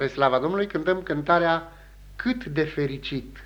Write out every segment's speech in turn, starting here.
Spre slava Domnului cântăm cântarea Cât de fericit!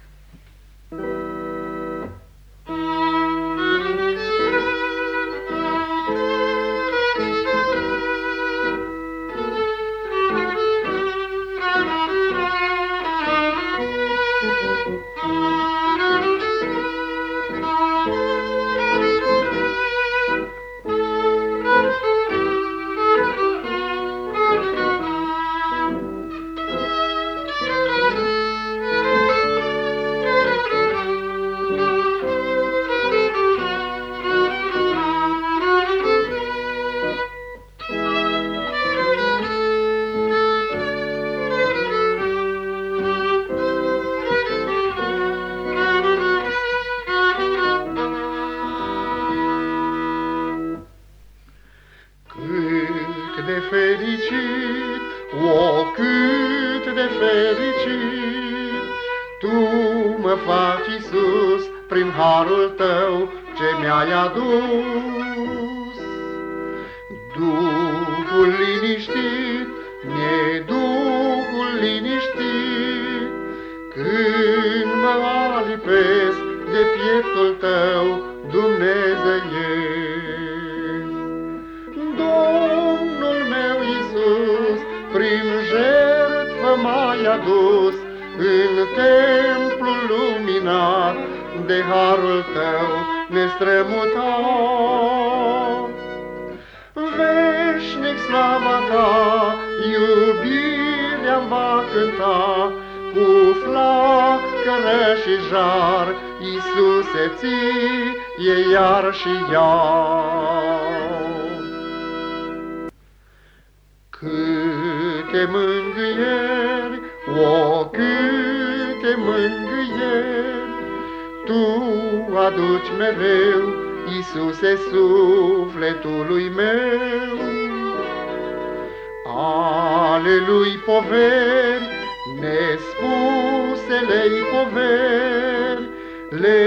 De fericit, o, cât de fericit, Tu mă faci, Iisus, prin harul Tău ce mi-ai adus. Duhul liniștit, mi-e Duhul liniștit, Când mă alipesc de pieptul Tău, m-ai adus în templul luminat de harul tău nestrămutat. Veșnic slava ta, iubirea va cânta, cu flacără și jar, Iisuse ție iar și iar. Câte mângâieri, o, câte mângâieri, Tu aduci mereu, Iisuse, sufletului meu. Ale lui poveri, nespusele-i poveri, Le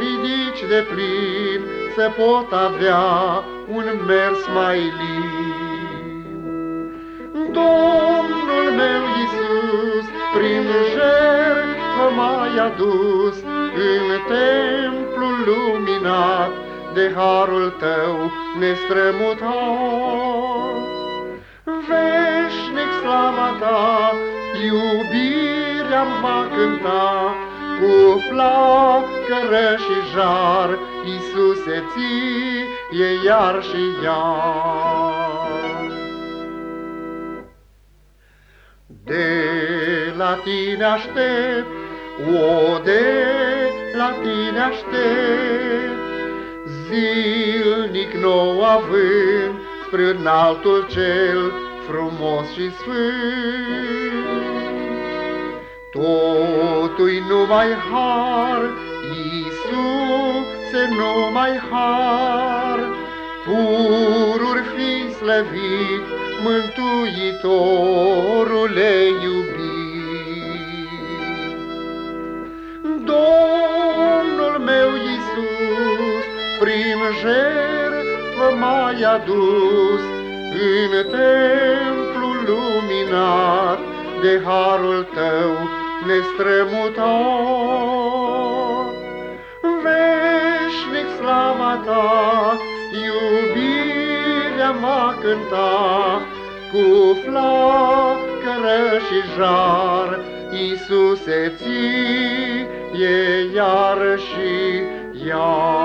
ridici de plin, să pot avea un mers mai lin. Domnul m-ai adus în templul luminat de harul tău nestrămutat. Veșnic slava ta, iubirea-mi va cânta, cu flacără și jar, Iisuse ție iar și iar. De la tine aștept, o, de la tine aștept, Zilnic nou având spre înaltul cel frumos și sfânt. Totul-i numai har, Iisuse, numai har, Pururi fi slăvit, Mântuitorule iubit. Prin jertfă m-ai adus în templul luminat de harul tău nestrămutat. Veșnic slava ta, iubirea m-a cânta, cu flacără și jar, Iisuse ție iar și iar.